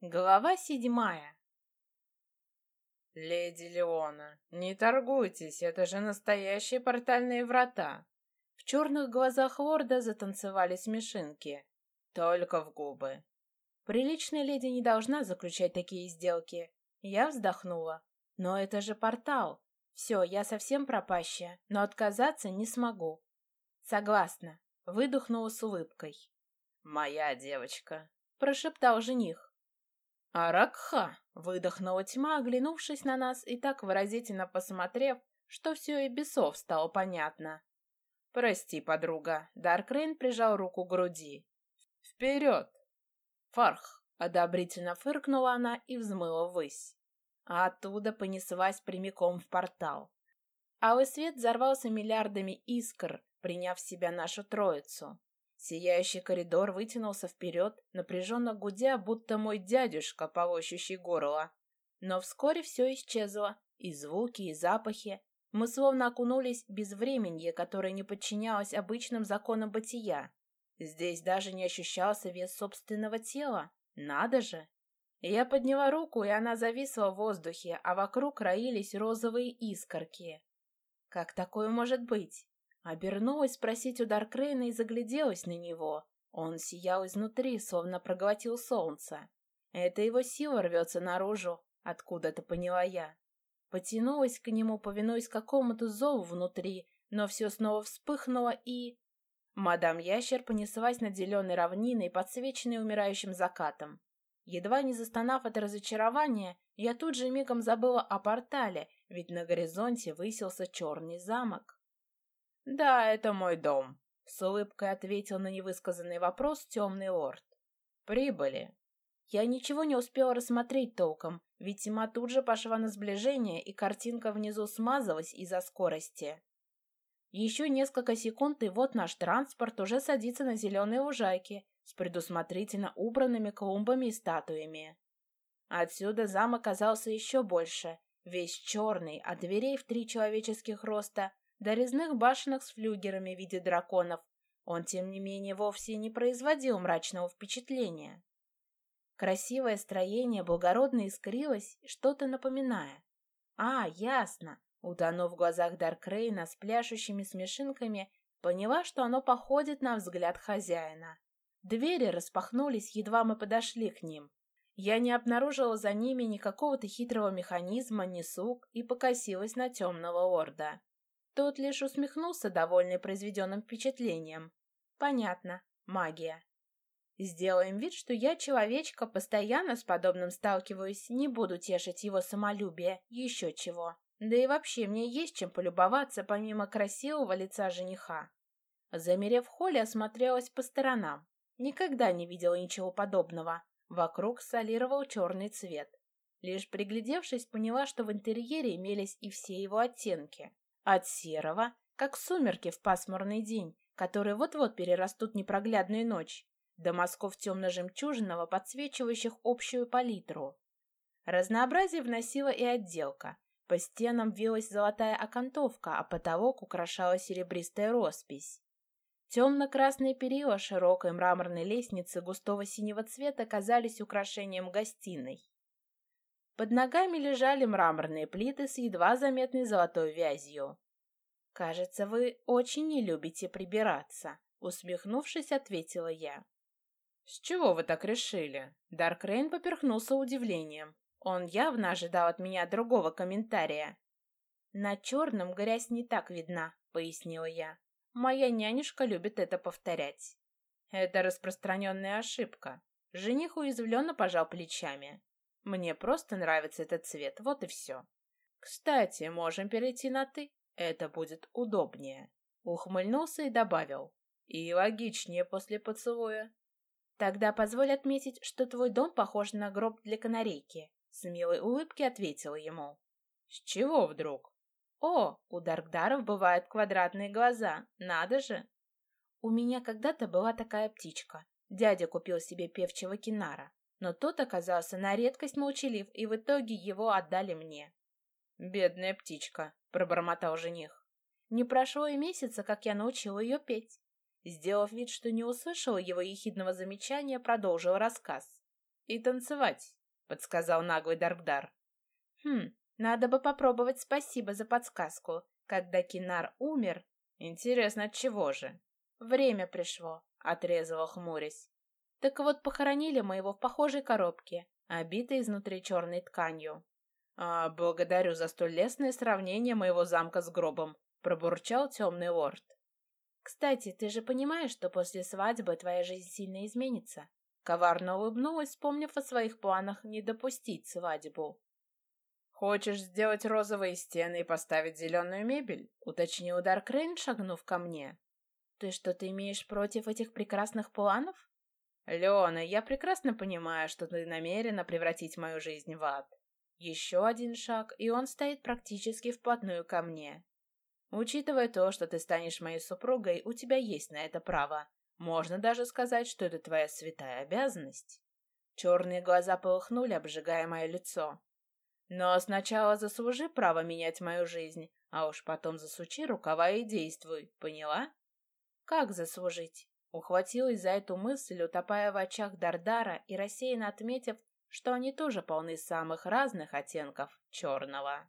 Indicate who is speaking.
Speaker 1: Глава седьмая.
Speaker 2: «Леди Леона, не торгуйтесь, это же настоящие портальные врата!»
Speaker 1: В черных глазах лорда затанцевали смешинки.
Speaker 2: Только в губы.
Speaker 1: Приличная леди не должна заключать такие сделки. Я вздохнула. Но это же портал. Все, я совсем пропащая, но отказаться не смогу. Согласна. Выдохнула с улыбкой.
Speaker 2: «Моя девочка», —
Speaker 1: прошептал жених.
Speaker 2: «Аракха!»
Speaker 1: — выдохнула тьма, оглянувшись на нас и так выразительно посмотрев, что все и бесов стало понятно.
Speaker 2: «Прости, подруга», — Даркрейн прижал руку к груди. «Вперед!»
Speaker 1: «Фарх!» — одобрительно фыркнула она и взмыла ввысь. А оттуда понеслась прямиком в портал. Алый свет взорвался миллиардами искр, приняв в себя нашу троицу. Сияющий коридор вытянулся вперед, напряженно гудя, будто мой дядюшка, полощущий горло. Но вскоре все исчезло, и звуки, и запахи. Мы словно окунулись в безвременье, которое не подчинялось обычным законам бытия. Здесь даже не ощущался вес собственного тела. Надо же! Я подняла руку, и она зависла в воздухе, а вокруг роились розовые искорки. Как такое может быть? Обернулась спросить у Даркрейна и загляделась на него. Он сиял изнутри, словно проглотил солнце. Это его сила рвется наружу, откуда-то поняла я. Потянулась к нему, повинуясь какому-то зову внутри, но все снова вспыхнуло и... Мадам Ящер понеслась над зеленой равниной, подсвеченной умирающим закатом. Едва не застонав от разочарования, я тут же мигом забыла о портале, ведь на горизонте высился черный замок.
Speaker 2: «Да, это мой дом», —
Speaker 1: с улыбкой ответил на невысказанный вопрос темный лорд.
Speaker 2: «Прибыли».
Speaker 1: Я ничего не успела рассмотреть толком, ведь тьма тут же пошла на сближение, и картинка внизу смазалась из-за скорости. Еще несколько секунд, и вот наш транспорт уже садится на зеленой лужайке с предусмотрительно убранными клумбами и статуями. Отсюда замок оказался еще больше, весь черный, от дверей в три человеческих роста до резных башенок с флюгерами в виде драконов, он, тем не менее, вовсе не производил мрачного впечатления. Красивое строение благородно искрилось, что-то напоминая. А, ясно. Утонув в глазах Даркрейна с пляшущими смешинками, поняла, что оно походит на взгляд хозяина. Двери распахнулись, едва мы подошли к ним. Я не обнаружила за ними ни какого-то хитрого механизма, ни сук, и покосилась на темного орда. Тот лишь усмехнулся, довольный произведенным впечатлением. Понятно, магия. Сделаем вид, что я человечка, постоянно с подобным сталкиваюсь, не буду тешить его самолюбие, еще чего. Да и вообще, мне есть чем полюбоваться, помимо красивого лица жениха. Замерев в холле, осмотрелась по сторонам. Никогда не видела ничего подобного. Вокруг солировал черный цвет. Лишь приглядевшись, поняла, что в интерьере имелись и все его оттенки. От серого, как сумерки в пасмурный день, которые вот-вот перерастут непроглядную ночь, до мазков темно-жемчужного, подсвечивающих общую палитру. Разнообразие вносила и отделка. По стенам вилась золотая окантовка, а потолок украшала серебристая роспись. Темно-красные перила широкой мраморной лестницы густого синего цвета казались украшением гостиной. Под ногами лежали мраморные плиты с едва заметной золотой вязью. «Кажется, вы очень не любите прибираться», — усмехнувшись, ответила я.
Speaker 2: «С чего вы так решили?»
Speaker 1: Даркрейн поперхнулся удивлением. Он явно ожидал от меня другого комментария. «На черном грязь не так видна», — пояснила я. «Моя нянюшка любит это повторять».
Speaker 2: «Это распространенная ошибка».
Speaker 1: Жених уязвленно пожал плечами. Мне просто нравится этот цвет, вот и все. Кстати, можем перейти на «ты». Это будет удобнее. Ухмыльнулся и добавил. И логичнее после поцелуя. Тогда позволь отметить, что твой дом похож на гроб для канарейки. С милой улыбки ответила ему.
Speaker 2: С чего вдруг?
Speaker 1: О, у Даркдаров бывают квадратные глаза. Надо же. У меня когда-то была такая птичка. Дядя купил себе певчего кинара но тот оказался на редкость молчалив, и в итоге его отдали мне.
Speaker 2: «Бедная птичка», — пробормотал жених.
Speaker 1: Не прошло и месяца, как я научила ее петь. Сделав вид, что не услышала его ехидного замечания, продолжил рассказ.
Speaker 2: и танцевать», — подсказал наглый Даркдар.
Speaker 1: «Хм, надо бы попробовать спасибо за подсказку. Когда Кинар умер...»
Speaker 2: «Интересно, от чего же?»
Speaker 1: «Время пришло», — отрезала хмурясь. «Так вот, похоронили мы его в похожей коробке, обитой изнутри черной тканью».
Speaker 2: «А, благодарю за столь лестное сравнение моего замка с гробом», — пробурчал темный лорд.
Speaker 1: «Кстати, ты же понимаешь, что после свадьбы твоя жизнь сильно изменится?» Коварно улыбнулась, вспомнив о своих планах не допустить свадьбу.
Speaker 2: «Хочешь сделать розовые стены и поставить зеленую мебель?» — уточнил Даркрейн, шагнув ко мне.
Speaker 1: «Ты что-то имеешь против этих прекрасных планов?»
Speaker 2: «Леона, я прекрасно понимаю, что ты намерена превратить мою жизнь в ад».
Speaker 1: Еще один шаг, и он стоит практически вплотную ко мне.
Speaker 2: Учитывая то, что ты станешь моей супругой, у тебя есть на это право. Можно даже сказать, что это твоя святая обязанность.
Speaker 1: Черные глаза полыхнули, обжигая мое лицо.
Speaker 2: Но сначала заслужи право менять мою жизнь, а уж потом засучи рукава и действуй, поняла?
Speaker 1: Как заслужить? Ухватилась за эту мысль, утопая в очах Дардара и рассеянно отметив, что они тоже полны самых разных оттенков черного.